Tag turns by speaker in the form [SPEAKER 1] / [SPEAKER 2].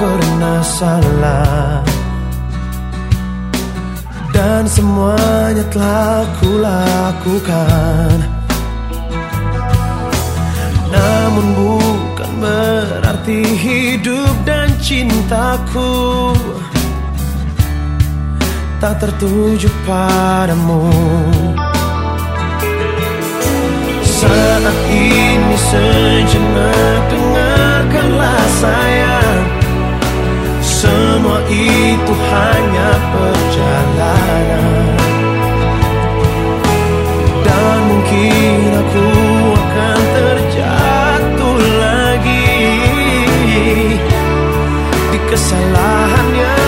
[SPEAKER 1] pernah salah. Dan semuanya telah kulakukan. Namun bukan berarti hidup dan cintaku Tak tertuju padamu. Saat ini sejenak dengarkanlah sayang semua itu hanya perjalanan. Dan mungkin aku akan terjatuh lagi Di kesalahan yang